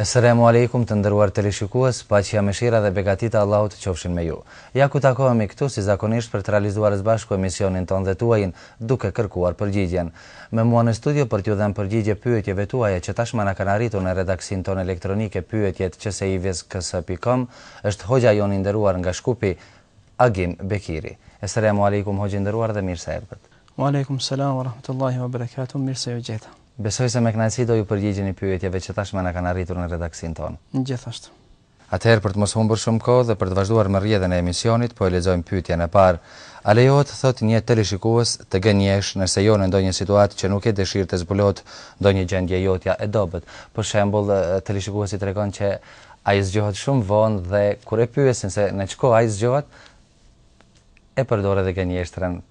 Esselemu Alejkum të nderuar teleshikues, paqja mëshira dhe begatitë e Allahut qofshin me ju. Ja ku takohemi këtu si zakonisht për të realizuar sbashku emisionin tonë dhe tuajin, duke kërkuar përgjigjen. Me mua në studio për t'ju dhënë përgjigje pyetjeve tuaja që tashmë na kanë arritur në redaksinë tonë elektronike pyetjet@csiwizkc.com është hoxha jonë i nderuar nga Shkupi, Agim Bekiri. Esselemu Alejkum hoxhë i nderuar dhe mirë se erdhët. Wa Alejkum Selam wa Rahmetullahi wa Berekatuh, mirë se ju gjeta. Besoj se me kënaqësi do ju përgjigjeni pyetjeve që tashmë na kanë arritur në redaksinë tonë. Gjithashtu. Atëherë për të mos humbur shumë kohë dhe për të vazhduar me rrjedhën e emisionit, po e lexojmë pyetjen e parë. A lejohet, thotë një teleshikues, të gënjesh nëse je në ndonjë situatë që nuk ke dëshirë të zbulohet ndonjë gjendje e jotja e dobët? Për shembull, teleshikuesi tregon që ai zgjohet shumë vonë dhe kur e pyesin se në ç'kohë ai zgjohet, e përdor edhe gënjeshtrën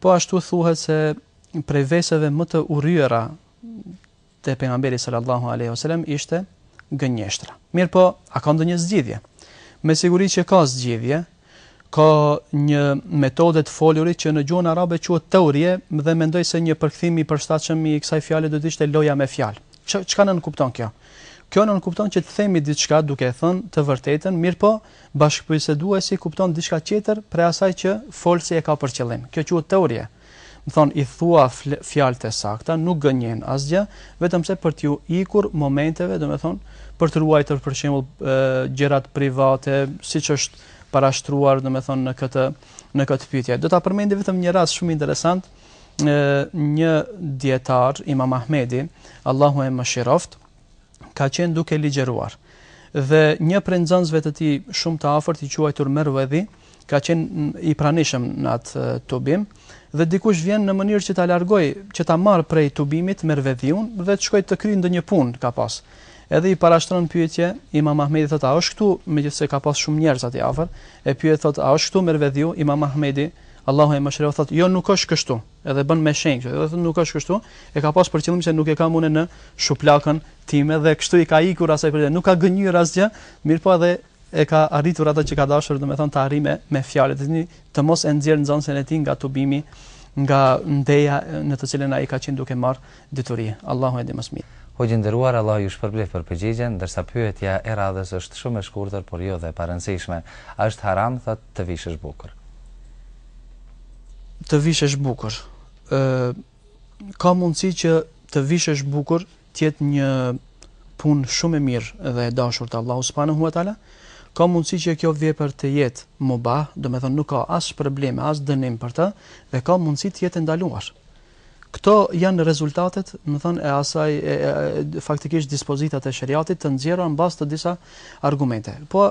Po ashtu thuhet se prej veseve më të urryera të pejgamberit sallallahu alaihi wasallam ishte gënjeshtra. Mirëpo, a ka ndonjë zgjidhje? Me siguri që ka zgjidhje, ka një metodë të folurit që në gjuhën arabe quhet teurije dhe mendoj se një përkthim i përshtatshëm i kësaj fjale do të ishte loja me fjalë. Çka nënkupton kjo? Kjo nënkupton që të themi diçka duke thënë të vërtetën, mirëpo, Bashkëbiseduesi kupton diçka tjetër prej asaj që folësi e ka për qëllim. Kjo quhet teurije. Domethënë, i thua fjalët e sakta, nuk gënjen asgjë, vetëm se për t'iu ikur momenteve, domethënë, për të ruajtur për shembull gjërat private, siç është parashtruar, domethënë, në këtë në këtë pyetje. Do ta përmendi vetëm një rast shumë interesant, një dijetar, Imam Ahmedi, Allahu e mëshiroftë, ka qenë duke ligjëruar. Dhe një prej nxënësve të tij shumë të afërt i quajtur Merwedhi ka qenë i pranishëm në atë tubim dhe dikush vjen në mënyrë që ta largojë, që ta marrë prej tubimit Merwedhiun dhe të shkojë të kryejë ndonjë punë ka pas. Edhe i parashtron pyetje, Imam Ahmedit, thotë a është këtu, megjithëse ka pas shumë njerëz aty afër, e pyet thotë a është këtu Merwedhiu, Imam Ahmedi, Allahu e mëshiroftë, thotë jo nuk është këtu. Edhe bën me shenjë kështu. Edhe thotë nuk është këtu, e ka pas për qëllim se nuk e kam unë në shuplakën time dhe kështu i ka ikur asaj për nuk ka gënjyer asgjë, mirëpo edhe e ka arritur atë që ka dashur, domethënë ta arrijë me, me fjalët e tij, të mos e nxjerrë nxënësin e tij nga tubimi, nga ndeja në të cilën ai ka qenë duke marr dituri. Allahu e di më së miri. Hoxhë i nderuar, Allahu ju shpërbleftë për përgjigjen, ndërsa pyetja e radhës është shumë e shkurtër, por jo dhe e parëndësishme. A është haram, thotë, të vishësh bukur? të vishesh bukur. ë ka mundësi që të vishesh bukur të jetë një punë shumë e mirë dhe e dashur te Allahu subhanahu wa taala. Ka mundësi që kjo vepër të jetë mubah, domethënë nuk ka as probleme, as dënim për të dhe ka mundësi të jetë e ndaluar. Këto janë rezultatet, domethënë e asaj e, e, e, faktikisht dispozitat e sheriatit të nxjerra në bazë të disa argumente. Po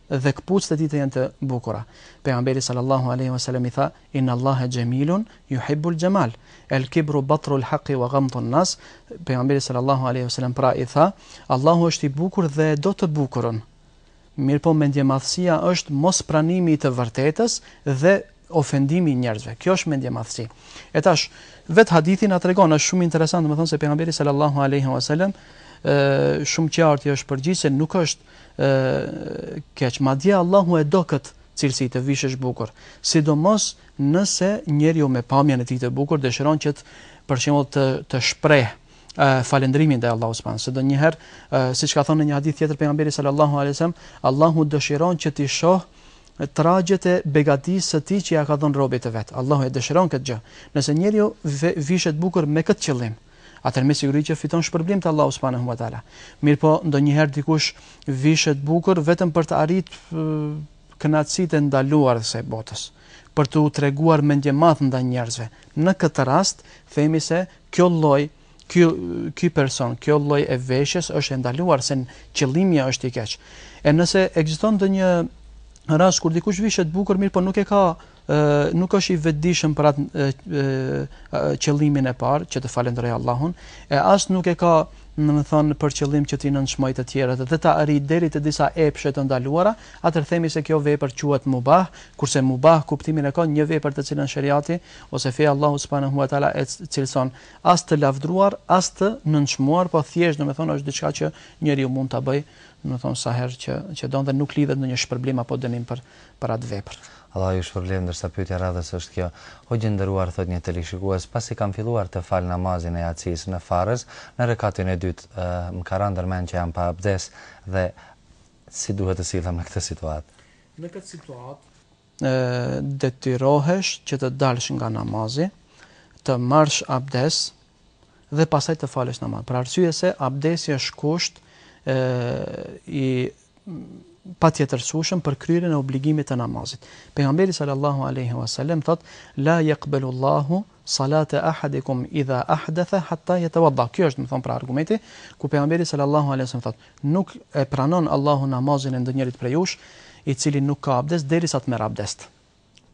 dhe këpucët e tij të jenë të bukura. Pejgamberi sallallahu alejhi wa sallam i tha, Inna Allaha jamilun yuhibbul jamal. El kibru batrul haqi wa ghamtun nas. Pejgamberi sallallahu alejhi wa sallam pra i tha, Allahu është i bukur dhe e do të bukurën. Mirpo mendjemadhësia është mospranimi i të vërtetës dhe ofendimi i njerëzve. Kjo është mendjemadhësi. E tash vetë hadithi na tregon është shumë interesant, domethënë se pejgamberi sallallahu alejhi wa sallam ë shumë qartë është përgjigj se nuk është e keq. Madje Allahu e do këtë cilësi të vishesh bukur, sidomos nëse njeriu me pamjen e tij të bukur dëshiron që të për shembull të të shpreh falënderimin ndaj Allahut subhanehu se ndonjëherë siç ka thënë në një hadith tjetër pejgamberi sallallahu alajhi wasallam Allahu dëshiron që t'i shohë tragjet e begatisë së tij që ia ka dhënë robit të vet. Allahu e dëshiron këtë gjë. Nëse njeriu vishet bukur me këtë qëllim, atëherë me siguri që fiton shpërblim te Allahu subhanehu ve teala. Mirpo ndonjëherë dikush vishet bukur vetëm për të arrit kënaqësitë e ndaluara të kësaj botës, për t'u treguar mendjemadh ndaj njerëzve. Në këtë rast themi se kjo lloj ky ky person, kjo lloj e veshjes është e ndaluar se qëllimi është i keq. E nëse ekziston ndonjë rast kur dikush vishet bukur, mirëpo nuk e ka nuk është i vetëdijshëm për atë qëllimin e parë që të falënderojë Allahun, e as nuk e ka, domethënë, për qëllim që t'i nënçmojë të tjerët dhe të arrijë deri te disa epshe të ndaluara, atëherë themi se kjo vepër quhet mubah, kurse mubah kuptimin e ka një vepër të cilën sheriati ose feja e Allahut subhanehu ua teala e cilëson, as të lavdruar, as të nënçmuar, po thjesht, domethënë, është diçka që njeriu mund ta bëjë, domethënë, sa herë që që don dhe nuk lidhet me ndonjë shpërblim apo dënim për për atë vepër. Allahu ju shpërbleftë ndërsa pyetja e radhës është kjo Hoxhë i nderuar thotë një teleshikues pasi kam filluar të fal namazin e jacisë në farz në rekatin e dytë më ka ra ndërmend që jam pa abdes dhe si duhet të sillem në këtë situatë. Në këtë situatë. Detyrohesh që të dalsh nga namazi të marrsh abdes dhe pastaj të falësh namaz. Për arsye se abdesi është kusht ë i patjetërsueshëm për kryerjen e obligimit të namazit. Pejgamberi sallallahu alaihi wasallam thotë: "La yaqbalu Allahu salata ahadikum idha ahdatha hatta yatawadda." Kjo është, domethënë, për argumenti ku pejgamberi sallallahu alaihi wasallam thotë: "Nuk e pranon Allahu namazin e ndonjërit prej jush, i cili nuk ka abdes derisa të marrë abdest."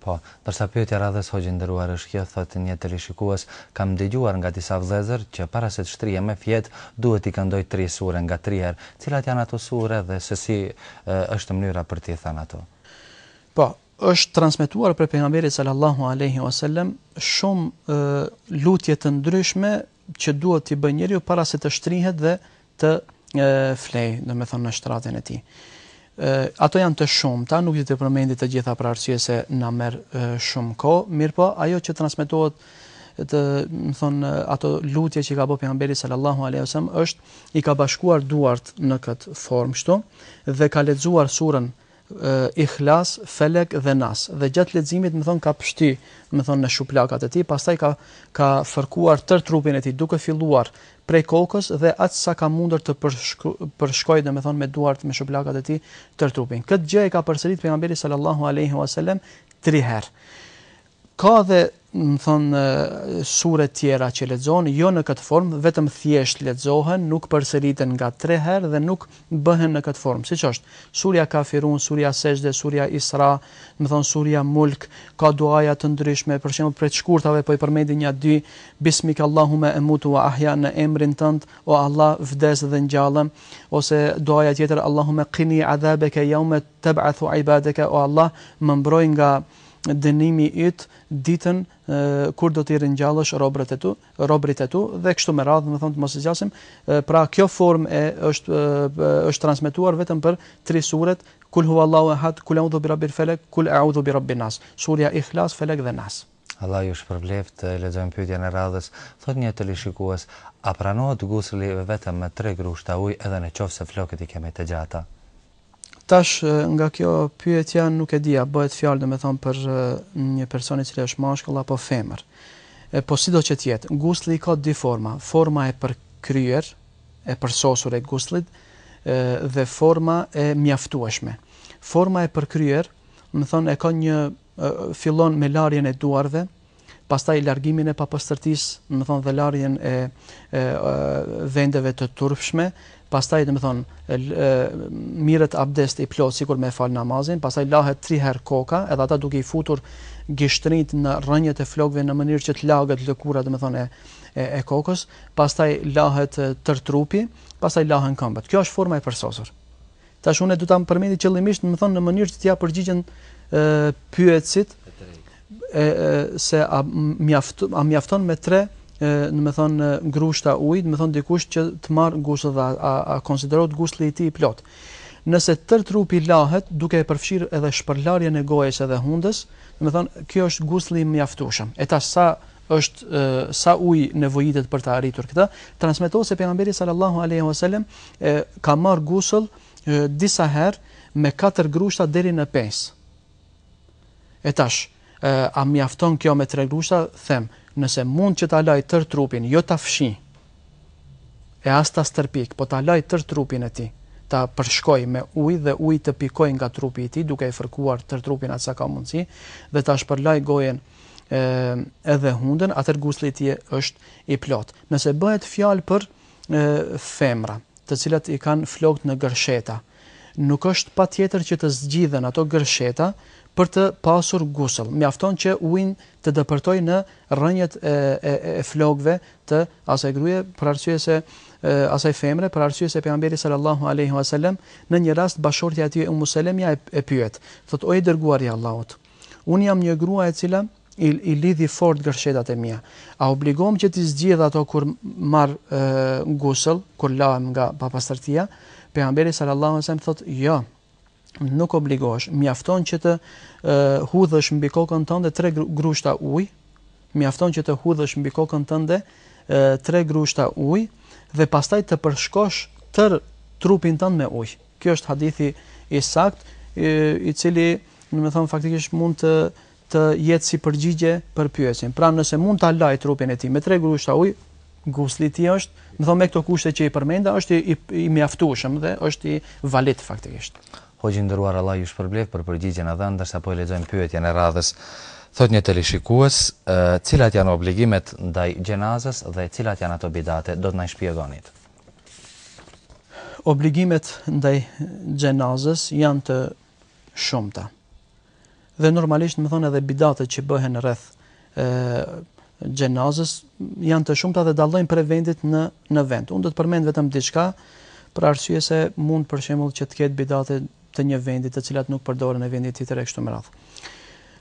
Po. Ndërsa pyetja e radhës hoxhë i nderuar është kjo, thotë një teleshikues, kam dëgjuar nga disa vëllezër që para se të shtrihem me fjetë duhet t'i këndoj tri sure nga tri herë, cilat janë ato sure dhe se si është mënyra për t'i thënë ato? Po. Është transmetuar prej Pejgamberit salallahu alejhi ua selem shumë lutje të ndryshme që duhet t'i bëjë njeriu para se të shtrihet dhe të flej, domethënë në shtratin e tij. Ato janë të shumta, nuk do t'i përmendi të gjitha për arsye se na merr shumë kohë, mirëpo, ajo që transmetohet domethënë ato lutje që i ka bë pejgamberi sallallahu alaihi wasallam është i ka bashkuar duart në këtë formë kështu dhe ka lexuar surën Ihlas, Felek dhe Nas, dhe gjatë leximit domethënë ka pshty, domethënë në shuplakat e tij, pastaj ka ka fërkuar tërë trupin e tij, duke filluar prej kokës dhe aq sa ka mundur të përshkojë, domethënë me duart me shuplakat e tij tërë trupin. Këtë gjë e ka përsërit pejgamberi sallallahu alejhi wasallam tri herë. Ka dhe, domethënë, sure tjera që lexohen jo në këtë formë, vetëm thjesht lexohen, nuk përsëriten nga tre herë dhe nuk bëhen në këtë formë, siç është, Surja Kafirun, Surja Sexhde, Surja Isra, domethënë, Surja Mulk, ka duaja të ndryshme, për shembull, prej të shkurtave po i përmendi nja dy, Bismikallahumma emutu wa ahya, në emrin tënd, o Allah, vdes dhe ngjallem, ose duaja tjetër, Allahumma qini adhabaka yawma tab'athu ibadaka, o Allah, më mbroj nga dënimi yt ditën kur do t'i ringjallësh robërit e tu, robërit e tu dhe kështu me radhë, domethënë të mos e zgjasim. Pra kjo formë e është është transmetuar vetëm për tri suret Kul huwallahu ahad, Kul a'udhu bi rabbil falaq, Kul a'udhu bi rabbin nas. Surja Ihlas, Felek dhe Nas. Allahu ju shpërbleftë, e lexojmë pyetjen e radhës. Thotë një teleshikues, a pranohet gusli vetëm me tre grushta ujë edhe në qoftë se flokët i kemi të gjata? Tash nga kjo pyetja nuk e di a bëhet fjalë domethënë për një person i cili është mashkull apo femër. Po sido që të jetë, gusli i ka dy forma, forma e përkryer, e përsosur e guslit dhe forma e mjaftueshme. Forma e përkryer, domethënë e ka një fillon me larjen e duarve, pastaj largimin e papastërtisë, domethënë dhe larjen e vendeve të turpshme, pastaj domethënë merret abdest i plotë sikur me fal namazin, pastaj lahet 3 herë koka, edhe atë duke i futur gishtrinjt në rrënjët e flokëve në mënyrë që të laget lëkura domethënë e e kokës, pastaj lahet tërë trupi, pastaj lahen këmbët. Kjo është forma e përsosur. Tash unë do ta përmendi qëllimisht, domethënë në mënyrë që t'ia përgjigjen pyetësit se a mjaft a mjafton me tre domethënë grushta ujë, domethënë dikush që të marr gusëll dhe a, a konsiderohet gusli i tij i plot. Nëse tër trupi lahet duke e përfshirë edhe shpërlarjen e gojës edhe hundës, domethënë kjo është gusli i mjaftueshëm. E tash sa është sa ujë nevojitet për ta arritur këtë. Transmetohet se pejgamberi sallallahu alaihi wasallam ka marr gusëll disa herë me katër grushta deri në pesë. E tash, a mjafton kjo me tre grushta? Them, nëse mund që ta laj tër trupin, jo ta fshi. E as ta stërpik, po ta laj tër trupin e tij ta përshkoj me ujë dhe ujë të pikoj nga trupi i tij, duke e fërkuar tër trupin atë sa ka mundësi dhe ta shpërlaj gojën edhe hundën, atëher gusli i tij është i plot. Nëse bëhet fjalë për femra, të cilat i kanë flokt në gërsheta, nuk është patjetër që të zgjidhen ato gërsheta për të pasur gusëll. Mjafton që uji të depërtoj në rrënjët e, e, e flokve të asaj gruje, për arsye se e, asaj femre, për arsye se pejgamberi sallallahu aleyhi wasallam, në një rast bashkëshortja e tij e Ummu Selemja e, e pyet, thot, o i dërguar i Allahut, Unë jam një grua e cila i, i lidhi fort gërshetat e mia. A obligohem që t'i zgjidh ato kur marr gusëll, kur lahem nga papastërtia? Pejgamberi sallallahu alajhi wasallam thotë, "Jo, nuk obligohesh, mjafton që të hudhësh mbi kokën tënde tre grushta ujë, mjafton që të hudhësh mbi kokën tënde tre grushta ujë dhe pastaj të përshkosh tër trupin tënd me ujë." Kjo është hadithi i saktë, i cili, domethënë faktikisht mund të të jetë si përgjigje për pyetësin. Pra nëse mund ta lajë trupin e tij me tre grushta ujë, gusli i tij është, domethënë me këto kushte që i përmenda, është i, i, i mjaftueshëm dhe është i valid faktikisht. Hoxhë i nderuar Allah ju shpërbleftë për përgjigjen e dhënë, ndërsa po e lexojmë pyetjen e radhës. Thotë një teleshikues, cilat janë obligimet ndaj xhenazës dhe cilat janë ato bidate, do të na i shpjegonit. obligimet ndaj xhenazës janë të shumta. Dhe normalisht domethënë edhe bidatet që bëhen rreth ë xhenazës janë të shumta dhe dallojnë prej vendit në në vend. Unë do të përmend vetëm diçka për arsye se mund për shembull që të ketë bidate të një vendi të cilat nuk përdoren në vendin tjetër e kështu me radhë.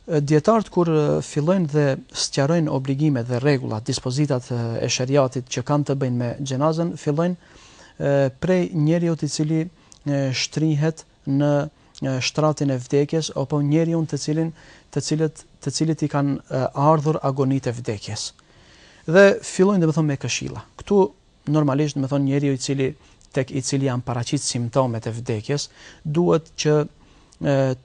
Dietarët kur fillojnë dhe sqarojnë obligimet dhe rregullat, dispozitat e sheriatit që kanë të bëjnë me xhenazën, fillojnë prej njeriut i cili shtrihet në shtratin e vdekjes apo njeriut të cilin të cilët të cilit i kanë ardhur agonitë e vdekjes. Dhe fillojnë domethënë me këshilla. Ktu Normalisht, domethënë njeriu i cili tek i cili janë paraqit simptomet e vdekjes, duhet që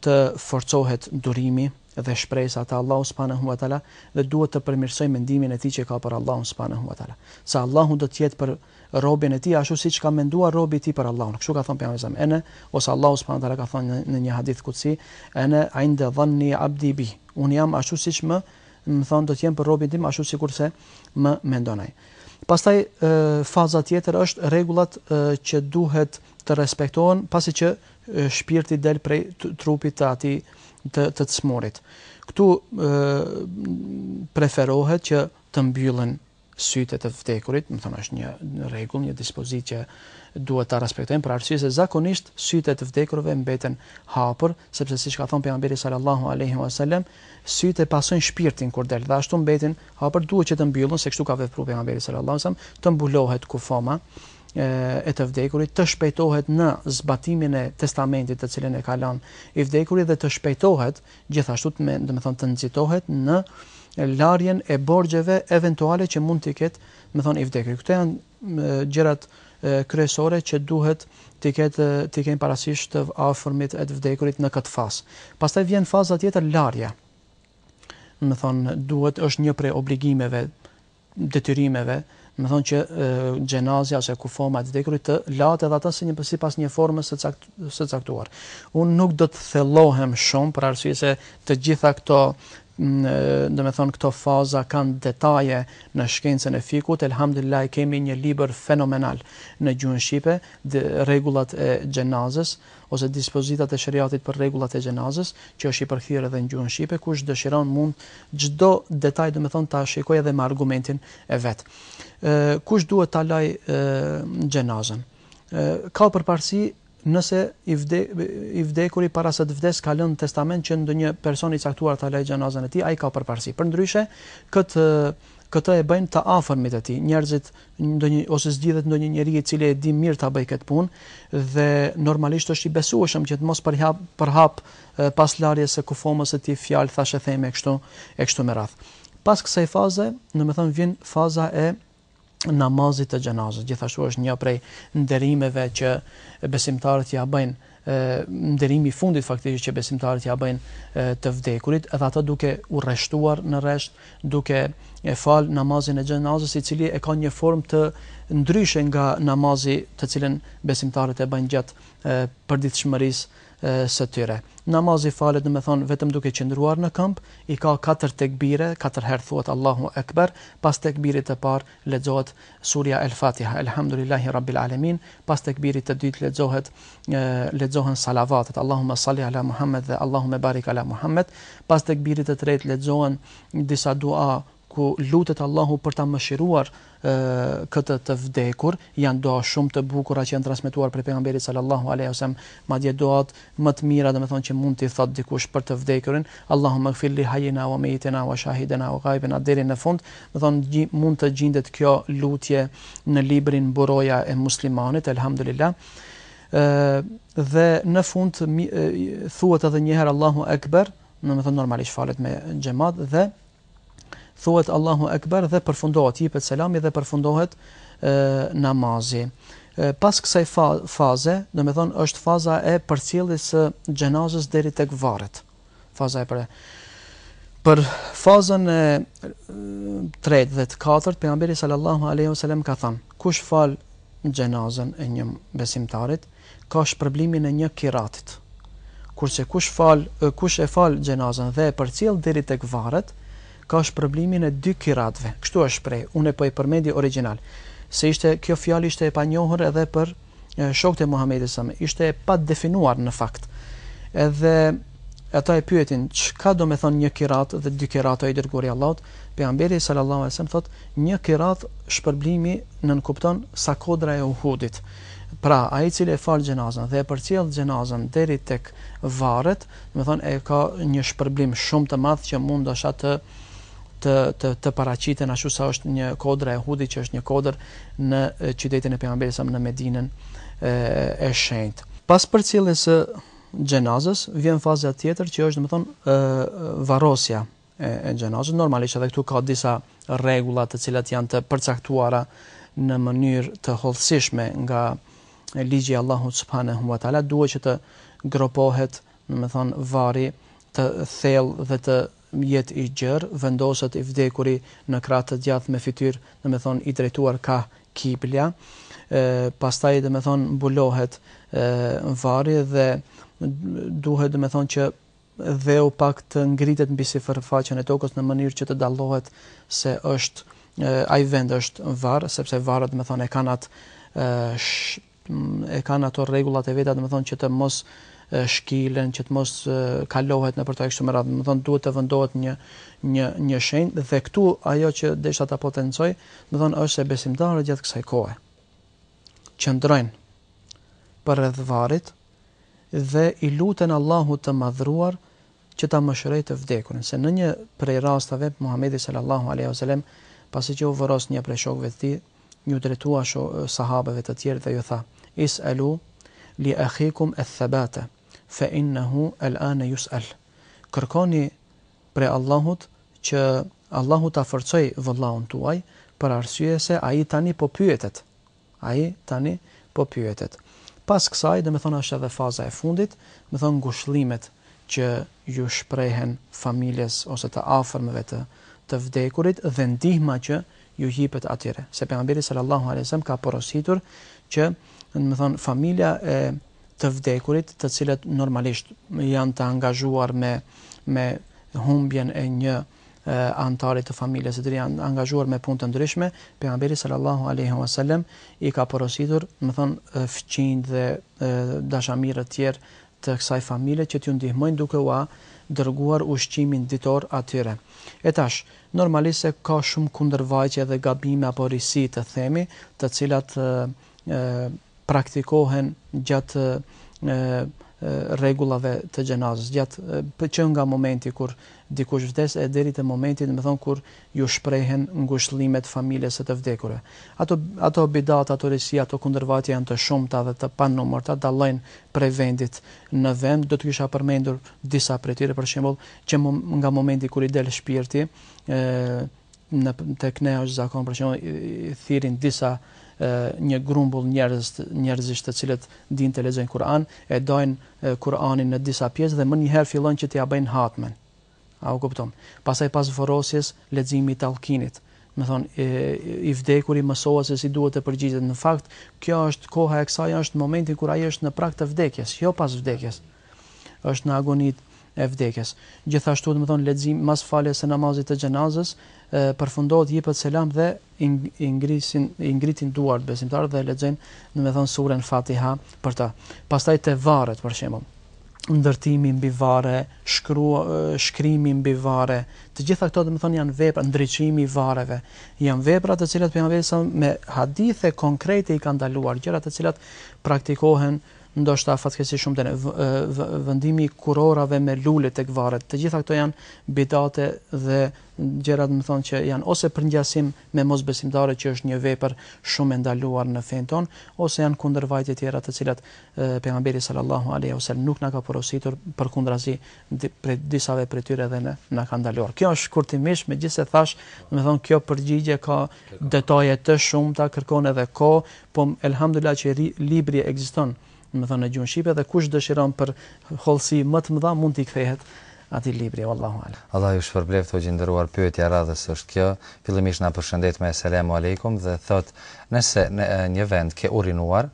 të forcohet durimi dhe shpresa te Allahu subhanahu wa taala dhe duhet të përmirësoj mendimin e tij që ka për Allahun subhanahu wa taala. Se Allahu do të jetë për robin e tij ashtu siç ka menduar robi i tij për Allahun. Kështu ka thënë pejgamberi sa ene ose Allahu subhanahu wa taala ka thënë në një hadith kutsi, ene inda dhanni abdi bi. Unë jam ashtu siç domethënë do të jem për robin tim ashtu sikurse më mendon ai. Pastaj faza tjetër është rregullat që duhet të respektohen pasi që shpirti del prej trupit të atij të të smurit. Këtu preferohet që të mbyllen sytë e të vdekurit, domethënë është një rregull, një dispozitë që duhet ta respektojmë për arsye se zakonisht sytë e të vdekurve mbeten hapur, sepse siç ka thënë pejgamberi sallallahu alaihi wasallam, sytë e pasojnë shpirtin kur del dhe ashtu mbeten Hapur duhet që të mbyllen se kështu ka vepru pejgamberi sallallahu alejhi wasallam, të mbulohet kufoma e të vdekurit, të shpejtohet në zbatimin e testamentit të cilin e ka lënë i vdekuri dhe të shpejtohet gjithashtu të domethënë të nxitohet në larjen e borxheve eventuale që mund t'i ketë, domethënë i vdekuri. Këto janë gjërat kryesore që duhet t'i ketë t'i kenë parasysh të afërmit e të vdekurit në këtë fazë. Pastaj vjen faza tjetër larja. domethënë duhet është një prej obligimeve detyrimeve, domethënë që xhenazja ose kufoma e të vdekurit të lahet edhe atë si një sipas një forme së cakt, së caktuar. Unë nuk do të thellohem shumë për arsye se të gjitha këto domethënë këto faza kanë detaje në shkencën e fikut. Elhamdulillah kemi një libër fenomenal në gjuhën shqipe, rregullat e xhenazës, ose dispozitat e sheriatit për rregullat e xhenazës, që është i përkthyer edhe në gjuhën shqipe, kush dëshiron mund çdo detaj domethënë ta shikojë edhe me argumentin e vet. Ë kush duhet ta lajë xhenazën? Ë ka përparësi nëse i vde i vdekuri para se të vdes ka lënë testament që ndonjë person i caktuar ta lajë xhenazën e tij, ai ka përparësi. Përndryshe, këtë këtë e bëjnë të afërmit e tij, njerëzit ndonjë ose zgjidhet ndonjë njeri i cili e di mirë ta bëjë këtë punë dhe normalisht është i besueshëm që të mos përhap përhap pas larjes së kufomës së tij fjalë thashetheme kështu e kështu me radhë. Pas kësaj faze, domethënë vjen faza e namazit të xhenazës. Gjithashtu është një prej nderimeve që besimtarët ia bëjnë nderimi i fundit faktikisht që besimtarët ia bëjnë të vdekurit edhe ata duke u rreshtuar në rresht duke e fal namazin e xhenazës i cili e ka një formë të ndryshe nga namazi të cilën besimtarët e bëjnë gjatë përditshmërisë së tyre namazi falet domethënë vetëm duke qëndruar në këmbë i ka katër tekbire katër herë thuhet Allahu Ekber pas tekbirit të parë lexohet surja El-Fatiha, Elhamdulillahi Rabbil Alemin, pas tekbirit të dytë lexohet lexohen salavatet, Allahumme salli ala Muhammed dhe Allahumme barik ala Muhammed, pas tekbirit të tretë lexohen disa dua ku lutet Allahu për ta mëshiruar këtë të vdekur, janë dua shumë të bukura që janë transmetuar prej pejgamberit sallallahu alaihi wasallam, madje duat më të mira domethënë që mund t'i thotë dikush për të vdekurin Allahumma gfir li hayyina wa meyyitina wa shahidina wa ghaibina deri në fund domethënë mund të gjindet kjo lutje në librin Mburoja e muslimanit elhamdulilah ë dhe në fund thuhet edhe një herë Allahu ekber domethënë normalisht falet me xhamat dhe thuhet Allahu Ekber dhe përfundohet, jepet selami dhe përfundohet namazi. Pas kësaj faze, do me thonë, është faza e përcjelljes së xhenazës deri tek varret. Faza e përre. Për fazën e tret dhe të katërt, pejgamberi sallallahu alaihi wasallam ka thonë, kush fal xhenazën e një besimtarit, ka shpërblimin e një kiratit. Kurse kush fal kush e fal xhenazën dhe e përcjell deri tek varret, ka shpërblimin e dy kiratëve. Kështu është shpreh, unë po e përmendi origjinal, se ishte kjo fjalë ishte e panjohur edhe për shokët e Muhamedit sa ishte e padefinuar në fakt. Edhe ata e pyetin, çka do me thonë një kirat dhe dy kirat o i dërguari i Allahut? Pejgamberi sallallahu alajhi wasallam thotë, një kirat shpërblimi nënkupton sa kodra e Uhudit. Pra, ai i cili e fal xhenazën dhe e përcjell xhenazën deri tek varret, domethonë e ka një shpërblim shumë të madh që mund ndoshta të të të të paraqitet ashtu sa është një kodra e Uhudit që është një kodër në qytetin e pejgamberit sa në Medinën e, e shenjtë. Pas përcjelljes së xhenazës vjen faza tjetër që është domethënë varrosja, e xhenazës. Normalisht edhe këtu ka disa rregulla të cilat janë të përcaktuara në mënyrë të hollësishme nga ligji i Allahut subhanahu wa taala, duhet që të gropohet, domethonë varri të thellë dhe të jetë i gjerë, vendoset i vdekuri në krah të djathtë me fytyrë, domethonë i drejtuar ka kibla. Ë pastaj domethonë mbulohet ë varri dhe duhet domethonë që dheu pak të ngritet mbi sipërfaqen e tokës në mënyrë që të dallohet se është ai vend është varr, sepse varret domethonë e kanë atë e kanë ato rregullat e veta, domethonë që të mos shkilen, që të mos kalohet nëpër ta kështu me radhë. Domethonë duhet të vendohet një një një shenjë dhe këtu ajo që desha ta potencoj, domethonë është se besimtarët gjatë kësaj kohe qëndrojnë përreth varrit, dhe i luten Allahut të Madhëruar që ta mëshirojë të vdekurin, se në një prej rasteve Muhamedi sal-lallahu alejhi ve selem pasi që u varros një prej shokëve të tij, iu drejtua sahabeve të tjerë dhe ju tha, Is'alu li akhikum ath-thabata, fa innahu al-ana yus'al. Kërkoni prej Allahut që Allahu ta forcojë vëllaun tuaj, për arsye se ai tani po pyetet. Ai tani po pyetet. Pas kësaj, domethënë është edhe faza e fundit, domethënë ngushëllimet që ju shprehen familjes ose të afërmve të të vdekurit dhe ndihma që ju jipet atyre. Se pejgamberi sallallahu alejhi wasallam ka porositur që domethënë familja e të vdekurit, të cilët normalisht janë të angazhuar me me humbjen e një anëtarit të familjes së tij janë angazhuar me punë të ndryshme, pejgamberi sallallahu alaihi wasallam i ka porositur, domethënë, fqinjtë dhe dashamirët e tjerë të kësaj familje që t'ju ndihmojnë duke ua dërguar ushqimin ditor atyre. E tash, normalisht se ka shumë kundërvajtje dhe gabime apo risi të themi, të cilat praktikohen gjatë rregullave të xhenazës, gjatë që nga momenti kur dikush vdes e deri te momenti, domethënë kur ju shprehen ngushëllimet familjes së të vdekurve. Ato ato bidate, ato risi, ato kundërvajtje janë të shumta dhe të panumërta, dallojnë prej vendit në vend. Do të kisha përmendur disa prej tyre, për shembull, që nga momenti kur i del shpirti, ë në tek ne është zakon për shembull i thirrin disa një grumbull njerëz njerëzish të cilët dinë të lexojnë Kur'an e dajnë Kur'anin në disa pjesë dhe menjëherë fillojnë që t'ia bëjnë hatmen a u kuptuam pastaj pas vorosjes leximi i tallkinit domethënë e, i vdekuri mësohet se si duhet të përgjigjet në fakt kjo është koha e kësaj është momenti kur ai është në prag të vdekjes jo pas vdekjes është në agonitë e vdekjes. Gjithashtu, domethënë leximi mas faljes së namazit të xhenazës, përfundohet jepet selam dhe i ngrisin i ngritin duart besimtarët dhe lexojnë domethënë suren Fatiha për ta. Pastaj te varret për shembull ndërtimi mbi varre, shkrua, shkrimi mbi varre, të gjitha këto domethënë janë vepra ndriçimi i varreve. Janë vepra të cilat pejgamberi sallallahu alejhi ve selem me hadithe konkrete i ka ndaluar, gjëra të cilat praktikohen Ndoshta fatkeqësisht shumë, vendimi i kurorave me lule tek varret. Të gjitha këto janë bidate dhe gjëra domethënë që janë ose përngjasim me mosbesimtarët që është një vepër shumë e ndaluar në fenë tonë, ose janë kundërvajtje të tjera të cilat pejgamberi sallallahu alaihi wasallam nuk na ka porositur, përkundrazi prej disave prej tyre dhe na ka ndaluar. Kjo është shkurtimisht, megjithëse thash, domethënë kjo përgjigje ka detaje të shumta, kërkon edhe kohë, Po elhamdulillah që libri ekziston, domethënë në gjuhën shqipe dhe kush dëshiron për hollësi më të mëdha mund t'i kthehet atij libri, wallahu alem. Allah ju shpërbleftë hoxhë i nderuar pyetja radhës është kjo fillimisht na përshëndet me Esselamu Alejkum dhe thotë nëse në një vend ke urinuar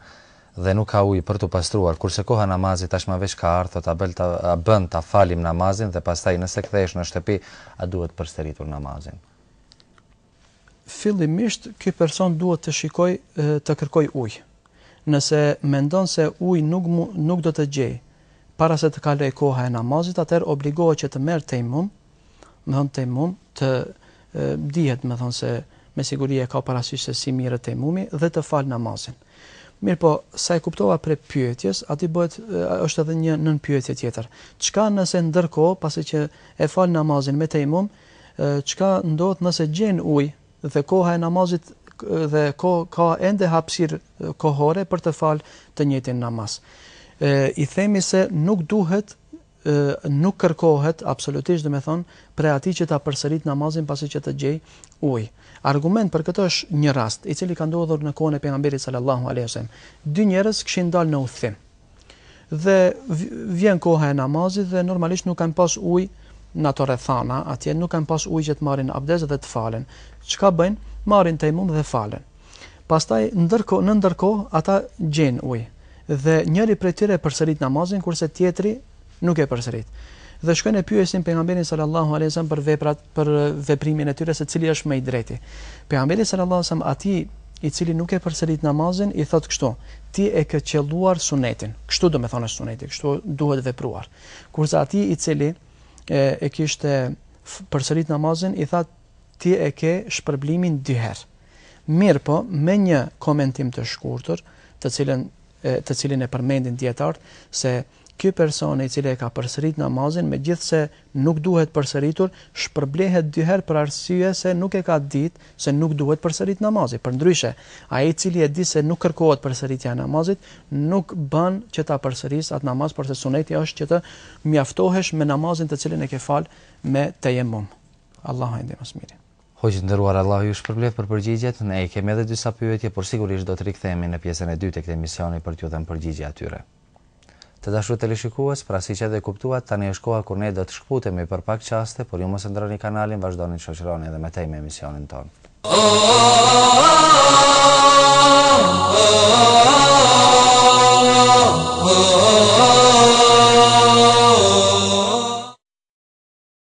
dhe nuk ka ujë për t'u pastruar kurse koha namazit tashmë veç ka ardhë thotë a bël ta a bën ta falim namazin dhe pastaj nëse kthehesh në shtëpi a duhet përsëritur namazin. Fillimisht ky person duhet të shikojë të kërkojë ujë. Nëse mendon se ujë nuk nuk do të gjejë para se të kalojë koha e namazit, atëherë obligohet që të merr tejmum, domethënë tejmum të dihet domethënë se me siguri e ka parasysh se si mirret tejmumi dhe të falë namazin. Mirëpo, sa e kuptova prej pyetjes, aty bëhet, është edhe një nënpyetje tjetër. Çka nëse ndërkohë, pasi që e fal namazin me tejmum, çka ndodh nëse gjen ujë dhe koha e namazit dhe ka ka ende hapësirë kohore për të falë të njëjtin namaz? I themi se nuk duhet nuk kërkohet absolutisht, domethënë, prej atij që ta përsërit namazin pasi që të gjejë ujë. Argument për këtë është një rast, i cili ka ndodhur në kohën e Pejgamberit sallallahu alejhi ve sellem. Dy njerëz kishin dalë në udhëtim. Dhe vjen koha e namazit dhe normalisht nuk kanë pas ujë në ato rrethana, atje nuk kanë pas ujë që të marrin abdes dhe të falen. Çka bëjnë? Marrin tejmum dhe falen. Pastaj ndërkohë në ndërkohë ata gjejnë ujë dhe njëri prej tyre e përsërit namazin kurse tjetri nuk e përsërit. Dhe shkojnë e pyesin pejgamberin sallallahu alaihi wasallam për veprat për veprimin e tyre se cili është më i drejti. Pejgamberi sallallahu alaihi wasallam atij i cili nuk e përsërit namazin i thotë kështu, ti e ke qëlluar sunetin. Kështu domethënë është suneti, kështu duhet vepruar. Kurse atij i cili e, e kishte përsërit namazin i tha Ti e ke shpërblimin dy herë. Mirëpo, me një komentim të shkurtër, të cilën, të cilin e përmendin dijetarët, se ky personi i cili e ka përsërit namazin, megjithëse nuk duhet përsëritur, shpërblehet dy herë për arsye se nuk e ka ditë se nuk duhet përsërit namazi. Përndryshe, ai i cili e di se nuk kërkohet përsëritja e namazit, nuk bën që ta përsërisë atë namaz, porse suneti është që të mjaftohesh me namazin të cilin e ke falë me tejemum. Allahu e di më së miri. Hoxhë i nderuar Allahu ju shpërbleftë për përgjigjet, ne i kemi edhe disa pyetje por sigurisht do të rikthehemi në pjesën e dytë të këtij emisioni për t'ju dhënë përgjigje atyre. Të dashur teleshikues, pra siç edhe e kuptuat, tani është koha kur ne do të shkëputemi për pak çaste, por ju mos e ndërroni kanalin, vazhdoni të shoqëroheni edhe më tej me emisionin tonë.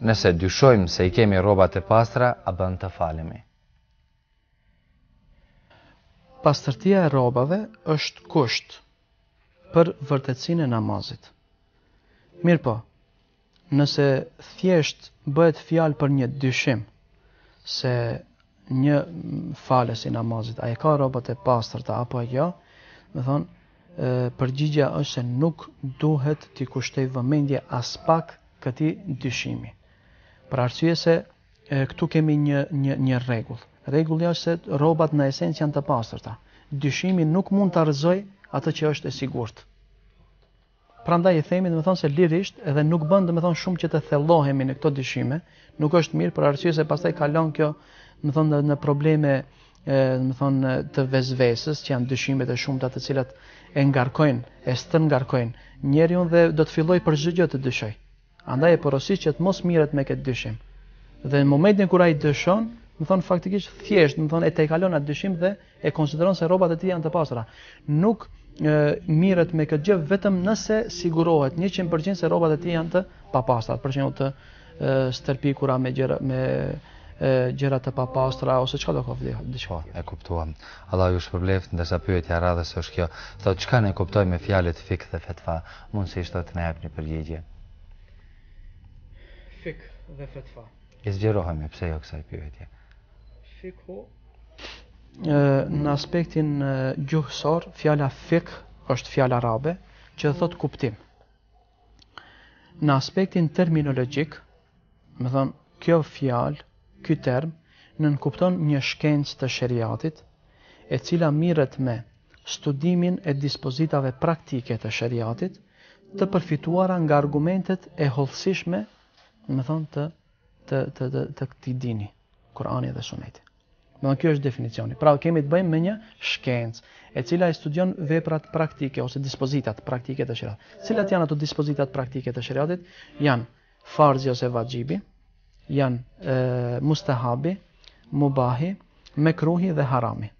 Nëse dyshojmë se i kemi rrobat e pastra, a bën të falemi? Pastërtia e rrobave është kusht për vërtetësinë e namazit. Mirpo, nëse thjesht bëhet fjalë për një dyshim se një falës i namazit, a i ka rrobat e pastërta apo jo, domethënë Përgjigja është se nuk duhet t'i kushtojë vëmendje aspak këtij dyshimi. Për arsye se këtu kemi një një një rregull. Rregulli është se rrobat në esencë janë të pastërta. Dyshimi nuk mund ta rrëzojë atë që është e sigurt. Prandaj i themi domethënë se lirisht edhe nuk bën domethënë shumë që të thellohemi në këto dyshime, nuk është mirë për arsye se pastaj kalon kjo domethënë në, në probleme domethënë të vesvesës që janë dyshimet e shumta të cilat e ngarkojnë, e stërngarkojnë njeriun dhe do të fillojë për çdo gjë të dyshojë. Andaj e porosis që të mos merret me këtë dyshim. Dhe në momentin kur ai dyshon, domethënë faktikisht thjesht, domethënë e tejkalon atë dyshim dhe e konsideron se rrobat e tij janë të pastra. Nuk e, merret me këtë gjë vetëm nëse sigurohet 100% se rrobat e tij janë të papastra, për shembull të stërpikura me gjëra me gjëra të papastra ose çkado qoftë diçka. Po, e kuptuam. Allahu ju shpërbleftë, ndërsa pyetja e radhës është kjo. Thotë çka nënkuptojmë me fjalët fikh dhe fetva. Mundësisht do të na jepni përgjigje. Fikh dhe fetva. E zgjerohemi pse jo kësaj pyetje. Fikhu në aspektin gjuhësor, fjala fikh është fjalë arabe që do të thotë kuptim. Në aspektin terminologjik, domethënë kjo fjalë, ky term nënkupton një shkencë të sheriatit, e cila merret me studimin e dispozitave praktike të Sheriatit, të përfituara nga argumentet e hollësishme, domethënë të të të të, të këtij dini, Kur'ani dhe Sunetit. Domethënë kjo është definicioni. Pra kemi të bëjmë me një shkencë, e cila i studion veprat praktike ose dispozitat praktike të Sheriatit. Cilat janë ato dispozita praktike të Sheriatit? Janë Farzi ose vaxhibi janë mustahabi, mubahi, mekruhi dhe harami.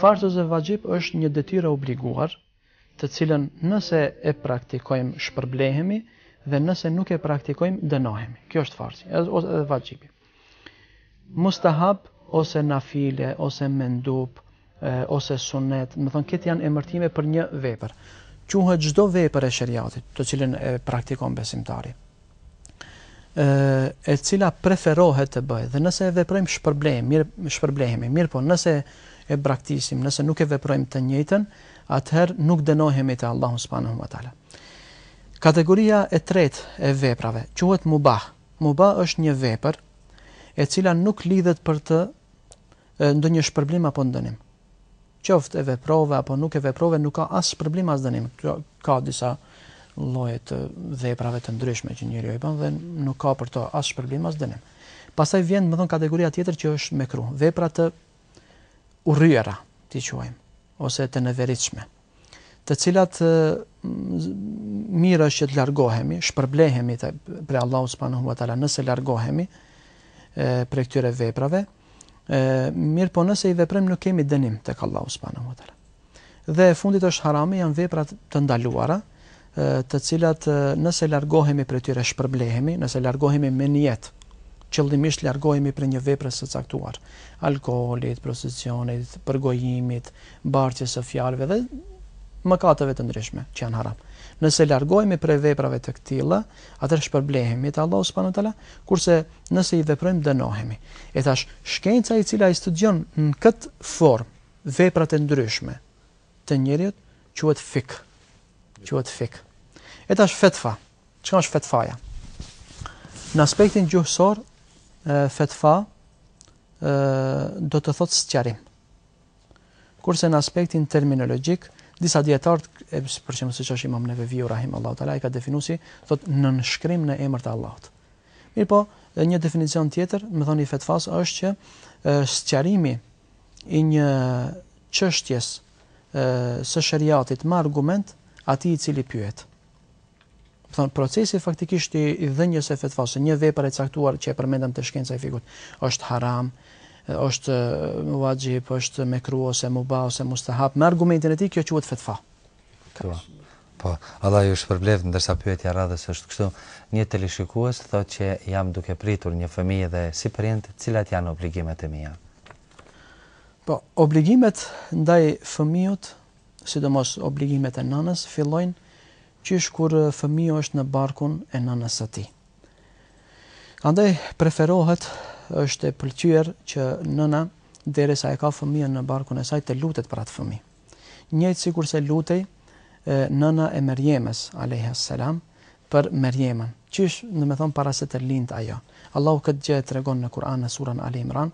Farz ose vaxhib është një detyrë e obliguar, të cilën nëse e praktikojmë shpërblehemi dhe nëse nuk e praktikojmë dënohemi. Kjo është farzi, edhe ose edhe vaxhibi. Mustahab ose nafile ose mendub ose sunnet, domethënë këto janë emërtime për një vepër. Quhet çdo vepër e sheriatit, të cilën e praktikon besimtari. ë e cila preferohet të bëhet dhe nëse e veprojmë shpërblehemi, mirë shpërblehemi, mirëpo nëse e braktisim, nëse nuk e veprojmë të njëjtën, atëherë nuk dënohemi te Allahu subhanahu wa taala. Kategoria e tretë e veprave quhet mubah. Mubah është një vepër e cila nuk lidhet për të ndonjë shpërblim apo dënim. Qoftë e veprove apo nuk e veprove, nuk ka as shpërblim as dënim. Kjo ka disa lloje të veprave të ndryshme që njeriu i bën dhe nuk ka për to as shpërblim as dënim. Pastaj vjen, më thon kategoria tjetër që është mekruh, vepra të urryera, t'i quajmë, ose të neveritshme. të cilat mirë është që të largohemi, shpërblehemi të, prej Allahut subhanahu wa taala nëse largohemi prej këtyre veprave, e, mirëpo nëse i veprojmë nuk kemi dënim tek Allahu subhanahu wa taala. Dhe e fundit është harami janë vepra të ndaluara, të cilat nëse largohemi prej tyre shpërblehemi, nëse largohemi me nijet, qëllimisht largohemi prej një vepre të caktuar, alkoolit, prostitucionit, përgojimit, bartjes së fjalëve dhe mëkateve të ndryshme që janë haram. Nëse largohemi prej veprave të këtilla, atëherë shpërblehemi te Allahu subhanahu wa taala, kurse nëse i veprojmë dënohemi. E tash shkenca e cila i studion në këtë formë veprat e ndryshme, të njeriut quhet fikh. Quhet fikh. E tash fetva. Çka është fetvaja? Në aspektin gjuhësor, fetva do të thotë sqarim. Kurse në aspektin terminologjik, disa dijetarë për shembull siç është Imam Nevevi rahimehullahu teala e ka definuar si thotë nënshkrim në emër të Allahut. Mirëpo, një definicion tjetër, domethënë i fetvas është që sqarimi i një çështjeje të sheriatit me argument atij i cili pyet. Domethënë procesi faktikisht i dhënies së fetvas se një vepër e caktuar që e përmendëm te shkenca e fikhut, është haram, është vaxhib, është mekruh ose mubah ose mustahab, me argumentin e tij kjo quhet fetva. Po, Allah ju shpërbleftë, ndërsa pyetja e radhës është kështu, Një teleshikues thotë që jam duke pritur një fëmijë dhe si prind, cilat janë obligimet e mia? Po, obligimet ndaj fëmijës, sidomos obligimet e nënës, fillojnë qysh kur fëmiu është në barkun e nënës së tij. Andaj preferohet, është e pëlqyer që nëna derisa e ka fëmijën në barkun e saj të lutet për atë fëmijë. njëjtë sikurse lutej nëna e Merjemes, alejha selam, për Merjemën, qysh, do të thotë, para se të lindë ajo. Allahu këtë gjë e tregon në Kur'an në surën Ali Imran,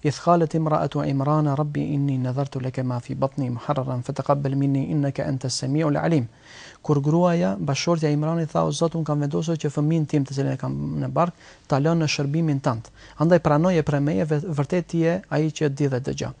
Idh qalet imra'atu Imrana rabbi inni nadhartu laka ma fi batni muharraran fataqabbal minni innaka antas samiul alim. Kur gruaja, bashkëshortja e Imranit tha, o Zot, un kam vendosur që fëmin tem, të cilin e kam në bark, ta lë në shërbimin tënd. Andaj pranoje prej meje, vërtet ti je ai që di dhe dëgjon.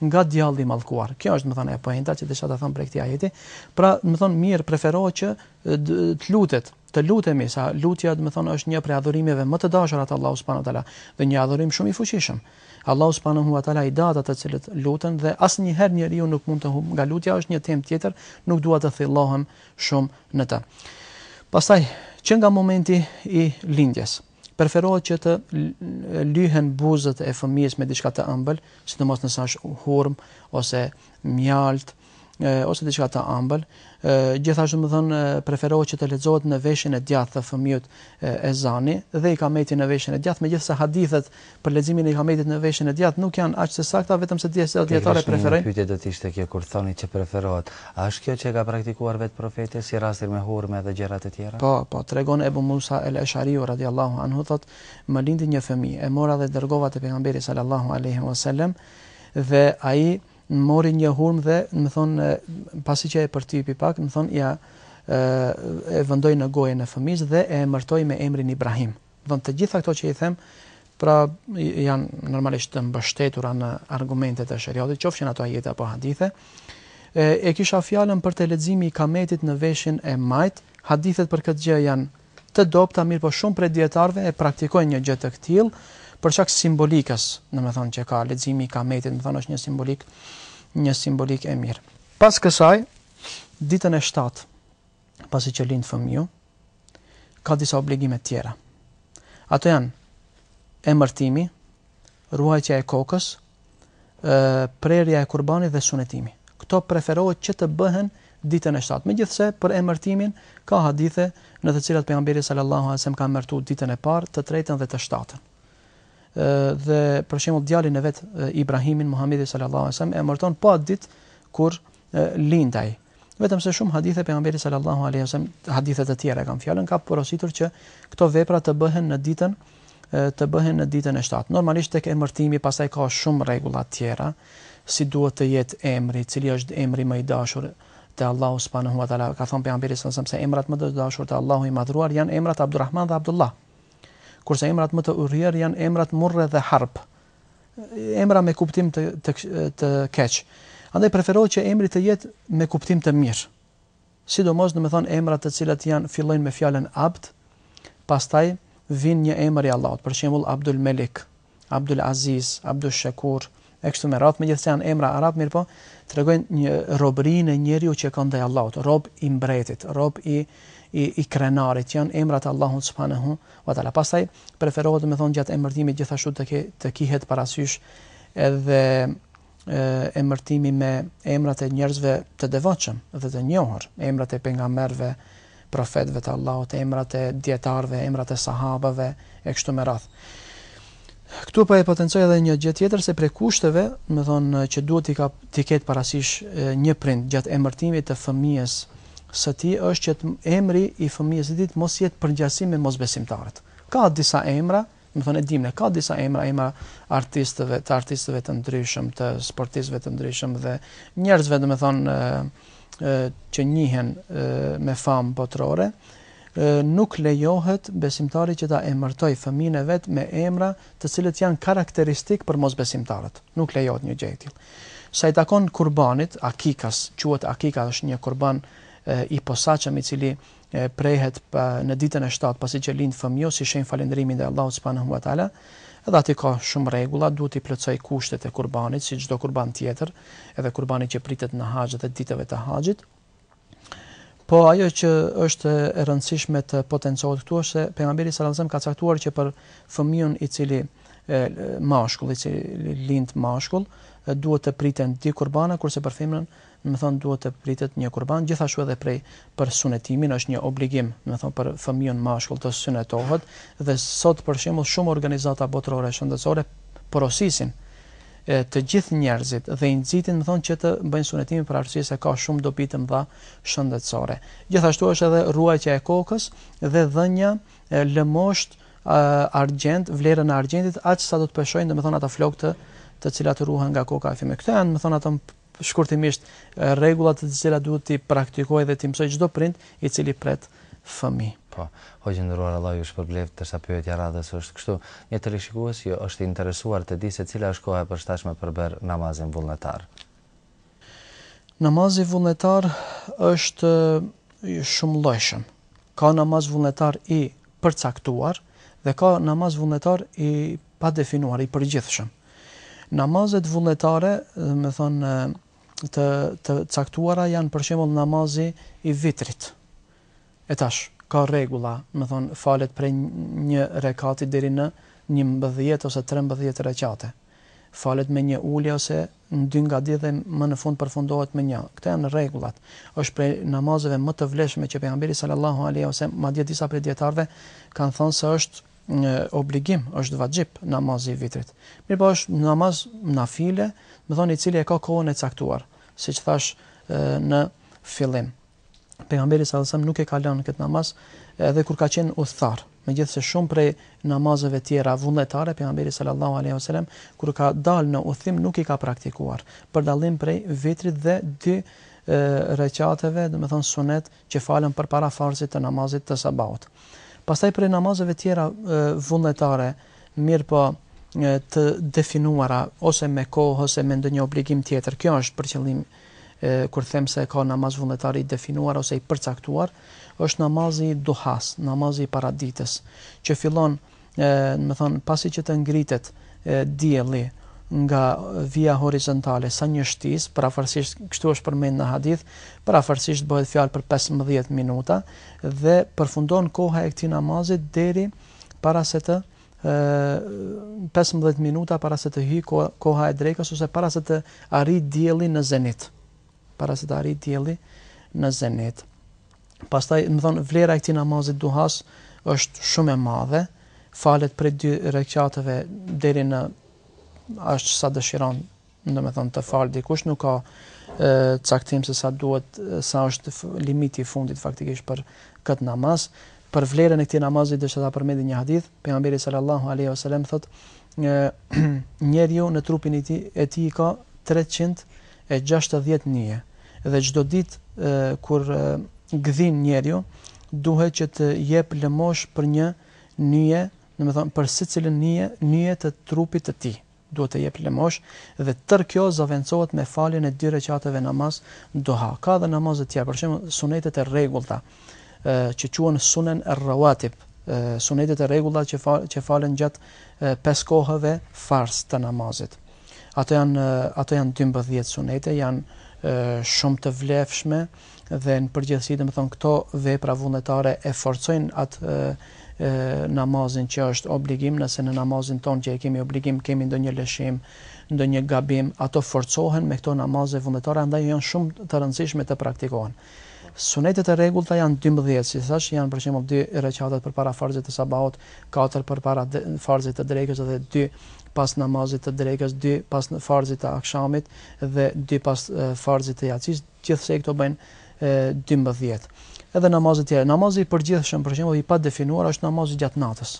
nga djalli i mallkuar. Kjo është, domethënë, poenta që desha ta them prej këtij ajeti. Pra, domethënë, mirë preferohet që të lutet, të lutemi, se lutja, domethënë, është një prej adhurimeve më të dashura te Allahu subhanahu wa taala dhe një adhurim shumë i fuqishëm. Allahu subhanahu wa taala i do ata të cilët luten dhe asnjëherë njeriu nuk mund të humb nga lutja, është një temë tjetër, nuk dua të thellohem shumë në të. Pastaj, që nga momenti i lindjes, Preferohet që të lyhen buzët e fëmijës me diçka të ëmbël, sidomos nëse është hurm ose mjaltë ose diçka të ëmbël. Gjithashtu domethënë preferohet që të lexohet në veshin e djathtë të fëmijës ezani dhe ikameti në veshin e djathtë, megjithëse hadithet Për leximin e ikametit në veshin e djathtë nuk janë aq të sakta, vetëm se disa dijetarë e preferojnë. Pikërisht një pyetje do të ishte kjo kur thoni që preferohet, a është kjo që e ka praktikuar vetë Profeti, si rasti me hurme dhe gjëra të tjera? Po, po, tregon Ebu Musa el-Esh'ariu radijallahu anhu thotë, Më lindi një fëmijë, e mora dhe e dërgova te Pejgamberi sallallahu alejhi ue selem, dhe ai mori një hurmë dhe, domethënë, pasi që e përtypi pak, domethënë, ia vendoi në gojën e fëmijës dhe e emërtoi me emrin Ibrahim. Domethënë të gjitha këto që i them, pra janë normalisht të mbështetura në argumentet e sheriatit, qofshin ato ajete apo hadithe. E, e kisha fjalën për te leximi i ikametit në veshin e majtë, hadithet për këtë gjë janë të dobëta, mirëpo shumë prej dijetarëve e praktikojnë një gjë të këtillë për shkak simbolikës, domethënë që ka leximi i ikametit, domethënë është një simbolikë, një simbolikë e mirë. Pas kësaj, ditën e 7 pasi që lind fëmiu, ka disa obligime tjera. Ato janë emërtimi, rruarja e kokës, prerja e kurbanit dhe sunetimi. Këto preferohet që të bëhen ditën e 7. Megjithëse për emërtimin ka hadithe në të cilat pejgamberi sallallahu alajhi wasallam ka emërtuar ditën e parë, të tretën dhe të shtatën. Edhe për shembull djalin e vet Ibrahimin Muhamedi sallallahu alajhi wasallam e emërton po atë ditë kur lind ai. Vetëm se shumë hadithe pejgamberi sallallahu alaihi wasallam, hadithe të tjera kam fjalën ka porositur që këto vepra të bëhen në ditën të bëhen në ditën e 7. Normalisht tek emërtimi pastaj ka shumë rregulla të tjera, si duhet të jetë emri, cili është emri më i dashur te Allahu subhanahu wa taala. Ka thënë pejgamberi sallallahu alaihi wasallam se emrat më të dashur te Allahu i madhruar janë emrat Abdulrahman dhe Abdullah. Kurse emrat më të urryer janë emrat Murre dhe Harb. emra me kuptim të të të keq. Andaj preferohet që emri të jetë me kuptim të mirë. Sidomos, domethënë emra të cilat janë fillojnë me fjalën Abd, pastaj vin një emër i Allahut, për shembull Abdul Malik, Abdul Aziz, Abdul Shakur, e kështu me radhë, megjithëse janë emra arabë, mirëpo, tregojnë një robëri njeriu që e ka ndaj Allahut, rob i mbretit, rob i i, i krenarit, janë emrat e Allahut subhanahu wa taala. Pastaj preferohet domethënë gjatë emërtimit gjithashtu të ke, të kihet parasysh edhe emërtimi me emrat e njerëzve të devotshëm dhe të njohur, emrat e pejgamberëve, profetëve të Allahut, emrat e dietarëve, emrat e sahabëve e kështu me radhë. Këtu po e potencoj edhe një gjë tjetër se prej kushteve, do të thonë që duhet të ka ketë parasysh një prind gjatë emërtimit të fëmijës, së tij është që emri i fëmijës së tij të mos jetë përngjasim me mosbesimtarët. Ka disa emra, domethënë e dimë ne, ka disa emra, emra artistëve, të artistëve të ndryshëm, të sportistëve të ndryshëm dhe njerëzve, domethënë, që njihen me famë botërore, nuk lejohet besimtari që ta emërtojë fëmijën e vet me emra të cilët janë karakteristikë për mosbesimtarët. Nuk lejohet një gjë e tillë. Sa i takon kurbanit, akikës, quhet akika është një kurban i posaçëm i cili prehet në ditën e shtatë pasi që lind fëmiu si shenjë falënderimi ndaj Allahut subhanahu wa taala. Edhe aty ka shumë rregulla, duhet t'i plotësojë kushtet e kurbanit si çdo kurban tjetër, edhe kurbani që pritet në haxh dhe ditëve të haxhit. Po ajo që është e rëndësishme të potencohet këtu është se pejgamberi sallallahu alajhi wasallam ka caktuar që për fëmijën i cili mashkull i cili lind mashkull duhet të priten dy kurbana kurse për femrën domethënë duhet të pritet një kurban gjithashtu edhe prej për sunetimin është një obligim domethënë për fëmijën mashkull të sunetohet dhe sot për shembull shumë organizata botërore shëndetësore porosisin të gjithë njerëzit dhe i nxitin domethënë që të bëjnë sunetimin për arsye se ka shumë dobi të mëdha shëndetësore. Gjithashtu është edhe rruajtja e kokës dhe dhënia lëmoshë argjend, vlerën e argjendit aq sa do të peshojnë domethënë ata flokë të cilat rruhen nga koka e fëmijës. Këto janë domethënë ato Shkurtimisht, rregullat të cilat duhet t'i praktikojë dhe t'i mësojë çdo prind i cili pret fëmijë. Po. Hoxhë i nderuar Allahu ju shpërbleftë, ndërsa pyetja e radhës është kështu, Një teleshikues jonë është i interesuar të di se cila është koha e përshtashme për ta bërë namazin vullnetar. Namazi vullnetar është i shumëllojshëm. Ka namaz vullnetar i përcaktuar dhe ka namaz vullnetar i padefinuar, i përgjithshëm. Namazet vullnetare, domethënë të të caktuara janë për shembull namazi i vitrit. E tash ka rregulla, domethënë falet prej një rekati deri në njëmbëdhjetë ose trembëdhjetë rekate. Falet me një ulje ose nga dy nga dy dhe më në fund përfundohet me një. Këto janë rregullat. Është prej namazeve më të vlefshme që pejgamberi sallallahu alejhi wasallam, madje disa prej dijetarëve kanë thënë se është një obligim, është vaxhip namazi i vitrit. Mirpo është një namaz nafile, domethënë i cili e ka kohën e caktuar, siç thashë në fillim. Pejgamberi sallallahu alajhi wasallam nuk e ka lënë këtë namaz edhe kur ka qenë udhëtar. Megjithëse shumë prej namazeve tjera vullnetare pejgamberi sallallahu alajhi wasallam kur ka dalë në udhëtim nuk i ka praktikuar, për dallim prej vitrit dhe dy rekateve, domethënë sunet që falen përpara farzit të namazit të sabahut. Pastaj prej namazeve tjera vullnetare, mirëpo të definuara ose me kohë ose me ndonjë obligim tjetër. Kjo është për qëllim kur them se ka namaz vullnetar i definuar ose i përcaktuar, është namazi i duhas, namazi i paraditës, që fillon domethënë pasi që të ngritet dielli nga vija horizontale sa një shtizë, përafërsisht kështu është përmend në hadith, përafërsisht bëhet fjalë për 15 minuta dhe përfundon koha e këtij namazit deri para se të 15 minuta para se të hyjë koha e drekës ose para se të arrijë dielli në zenit. Para se të arrijë dielli në zenit. Pastaj, domethënë, vlera e këtij namazit të duhas është shumë e madhe, falet prej dy rekateve deri në aq sa dëshiron, domethënë, të falë dikush, nuk ka e, caktim se sa duhet, sa është limiti i fundit faktikisht për këtë namaz. Për vlerën e këtij namazit, do ta përmendi një hadith, pejgamberi sallallahu aleyhi wa sallam, thotë, njeriu në trupin e tij, e tij ka 360 nyje. Dhe çdo ditë kur gdhin njeriu, duhet që të jep lëmoshë për një nyje, domethënë për secilën nyje, nyje të trupit të tij, duhet të jep lëmoshë, dhe tërë kjo zëvendësohet me faljen e dy rekateve namaz duha. Ka dhe namaze tjera, për shembull sunetet e rregullta, që quhen sunen rawatib, sunetet e rregullta që falen gjatë pesë kohëve farz të namazit. Ato janë ato janë 12 sunete, janë shumë të vlefshme dhe në përgjithësi, domethënë këto vepra vullnetare e forcojnë atë namazin që është obligim, nëse në namazin tonë që e kemi obligim kemi ndonjë lëshim, ndonjë gabim, ato forcohen me këto namaze vullnetare, andaj janë shumë të rëndësishme të praktikohen. Sunetet e rregullta janë dymbëdhjetë, siç thashë, janë për shembull dy rekatet përpara farzit të sabahut, katër përpara farzit të drekës dhe dy pas namazit të drekës, dy pas farzit të akshamit dhe dy pas farzit të jacisë, gjithsej këto bëjnë dymbëdhjetë. Edhe namazet tjera, namazi i përgjithshëm, për shembull i padefinuar është namazi gjatë natës.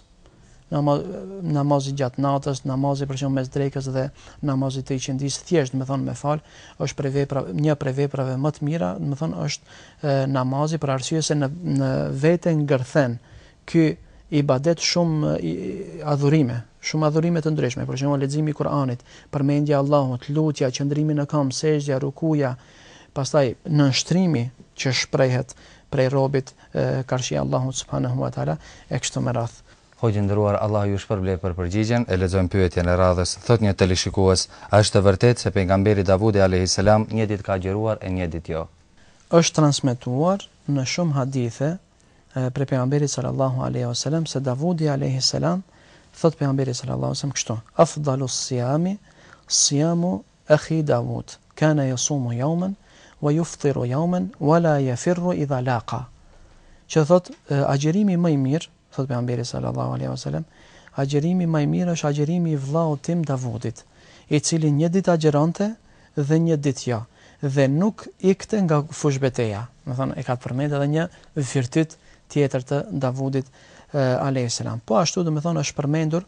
namazi gjatë natës, namazi për shembull mes drekës dhe namazit të iqindisë, thjesht, me thonë me falë, është prej vepra, një prej veprave më të mira, me thonë është e, namazi për arsye se në, në vete ngërthen ky ibadet shumë i, adhurime, shumë adhurime të ndryshme, për shembull leximi i Kur'anit, përmendja Allahut, lutja, qëndrimi në kam, sexhdja, rukuja, pastaj nënshtrimi që shprehet prej robit, karshi Allahut subhanehu ua teala e kështu me radhë. Hoxhë i nderuar Allahu ju shpërbleftë për përgjigjen, e lexojmë pyetjen e radhës, thotë një teleshikues, a është e vërtetë se pejgamberi Davudi alejhi selam një ditë ka agjëruar e një ditë jo? Është transmetuar në shumë hadithe prej pejgamberit sallallahu alejhi ua selam se Davudi alejhi selam thotë pejgamberi sallallahu alejhi ua selam kështu, Afdhalu siyami siyamu Akhi Davud kane jesumu jaumen wa juftiru jaumen wa la jefirru idha laqa, që thotë, Agjërimi më i mirë, thotë Pejgamberi sallallahu alejhi ve selem, Agjërimi më i mirë është agjërimi i vëllaut tim Davudit, i cili një ditë agjëronte dhe një ditë jo, dhe nuk ikte nga fushëbeteja. Do të thonë e ka përmend edhe një virtyt tjetër të Davudit alejhi selam. Po ashtu do të thonë është përmendur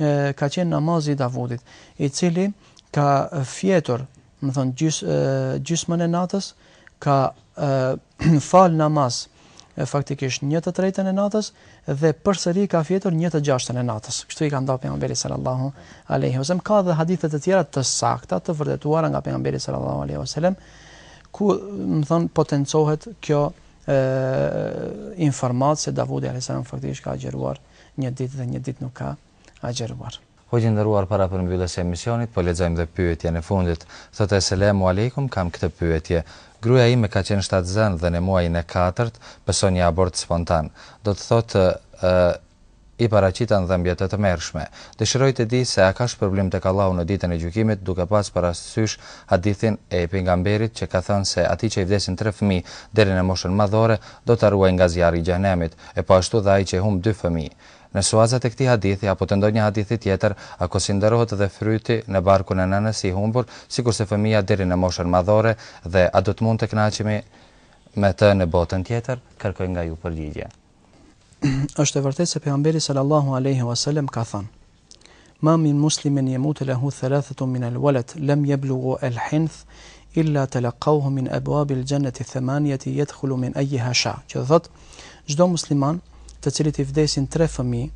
ka qenë namazi i Davudit, i cili ka fjetur, me thënë, gjys, gjysmën e natës, ka falë namaz faktikisht një të trejtën e natës dhe përsëri ka fjetur një të gjashtën e natës. Kështu i ka nda pejgamberi sallallahu alaihi wasallam. Ka dhe hadithe të tjera të sakta, të vërtetuara nga pejgamberi sallallahu alaihi wasallam, ku me thon potencohet kjo ë informatë se Davudi alaihi salam faktikisht ka agjëruar Një ditë dhe një ditë nuk ka agjëruar. Hoxhë i nderuar para përmbylljes së emisionit po lexojmë dhe pyetjen e fundit. Thotë Eselemu Alejkum kam këtë pyetje. Gruaja ime ka qenë shtatzënë dhe në muajin e katërt pësoi një abort spontan. Do të thotë ë i paraqiten dhëmbje të tmerrshme. Dëshiroj të di se a ka shpërblim tek Allahu në ditën e gjykimit duke pas parasysh hadithin e Pejgamberit që ka thënë se atij që i vdesin tre fëmijë deri në moshën madhore do ta ruajë nga zjarri i Xhehenemit. e po ashtu dhe ai që i humb dy fëmijë. Në suazat e këtij hadithi apo të ndonjë hadithi tjetër, a konsiderohet dhe fryti në barkun e nënës i humbur, sikurse fëmija deri në moshën madhore dhe a do të mund të kënaqemi me të në botën tjetër? Kërkoj nga ju përgjigje. Është e vërtetë se Pejgamberi sallallahu alejhi wasallam ka thënë. Ma min muslimin jemutu lehu thalathatu min el walad lem jeblughu el hinth illa telakauhu min ebuabil xheneti themanijeti jedhulu min ejiha sha. Që do thotë, çdo musliman të cilit i vdesin tre fëmijë,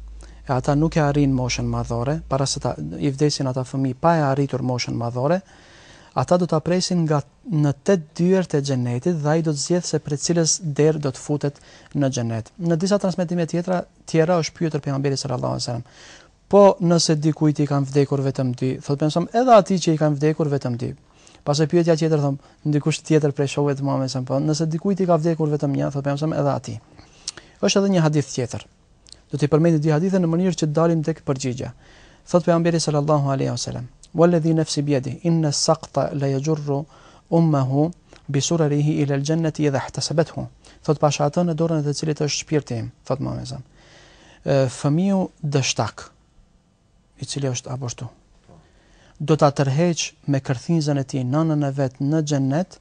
e ata nuk e arrijnë moshën madhore, para se ta i vdesin ata fëmijë pa e arritur moshën madhore, ata do ta presin nga në tetë dyert e xhenetit dhe ai do të zgjedhë se prej cilës derë do të futet në xhenet. Në disa transmetime tjetra tjera është pyetur pejgamberi sallallahu alejhi dhe selam po nëse dikujt i kanë vdekur vetëm dy thotë po edhe atij që i kanë vdekur vetëm dy pastaj pyetja tjetër thonë dikush tjetër prej shokëve të Muhamedit po nëse dikujt i ka vdekur vetëm një thotë po edhe atij është edhe një hadith tjetër do t'i përmend dy hadithe në mënyrë që të dalim tek përgjigja thot pejgamberi sallallahu alejhi dhe selam walladhi nafsi bi yadihi inna saqta la yajurru ummahu bi surarihi ila al jannati idha ihtasabathu thot pasha atë në dorën e të cilit është shpirti im thot Muhamedi sa fëmiu dështak i cili është abortu do ta tërheq me kërthizën e tij nënën e vet në xhennet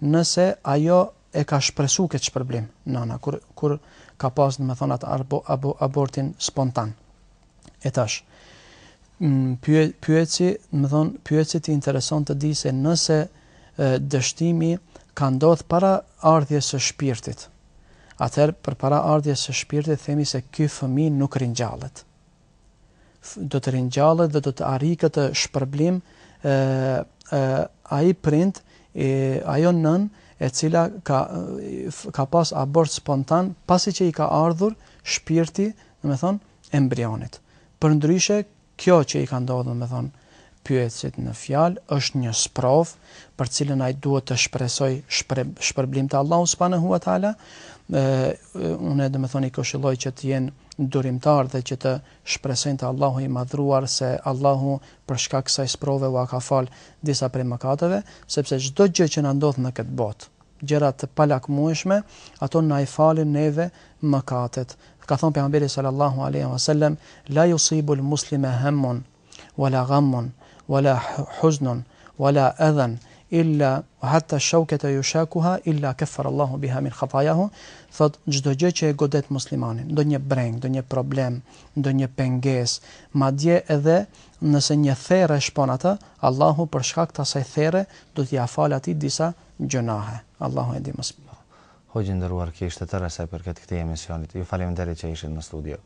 nëse ajo e ka shpresu këtë shpërblim nëna kur kur ka pas domethënë at abortin spontan E tash, pyetësi, domethënë, pyetësit i intereson të dijë se nëse dështimi ka ndodh para ardhjes së shpirtit. Atëherë përpara ardhjes së shpirtit themi se ky fëmijë nuk ringjallet. Do të ringjallet dhe do të arrijë këtë shpërblim ë ë ai prind e ajo nënë e cila ka ka pas abort spontan pasi që i ka ardhur shpirti, domethënë, embrionit. Përndryshe, kjo që i ka ndodhur, domethënë, pyetësit në fjalë, është një sprovë, për të cilën ai duhet të shpresojë shpërblim te Allahu subhanehu ve teala. Unë, domethënë, i këshilloj që të jenë durimtarë dhe që të shpresojnë te Allahu i Madhëruar se Allahu për shkak kësaj sprove ua ka fal disa prej mëkateve, sepse çdo gjë që na ndodh në këtë botë, gjëra të palakmueshme, ato na i falin neve mëkatet. Ka thënë Pejgamberi sallallahu alejhi ve sellem, La yusibu al-muslime hammun, wa la ghammun, wa la huznun, wa la adhan, illa hatta ash-shawkata yushakuha illa kaffara Allahu biha min khatayahu, thotë, çdo gjë që e godet muslimanin, ndonjë brengë, ndonjë problem, ndonjë pengesë, madje edhe nëse një therrë e shpon atë, Allahu për shkak të asaj therre do t'ia falë atij disa Gjunahe. Allahu e di më së miri. Hoxhë i nderuar kjo ishte e tëra sa i përket këtij emisionit. Ju faleminderit që ishit në studio.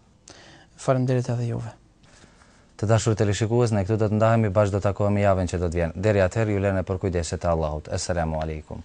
Faleminderit edhe juve. Të dashur teleshikues ne këtu do të ndahemi bashkë do të takohemi javën që do të vjen. Deri atëherë ju lë në përkujdesje të Allahut. Esselamu Alejkum.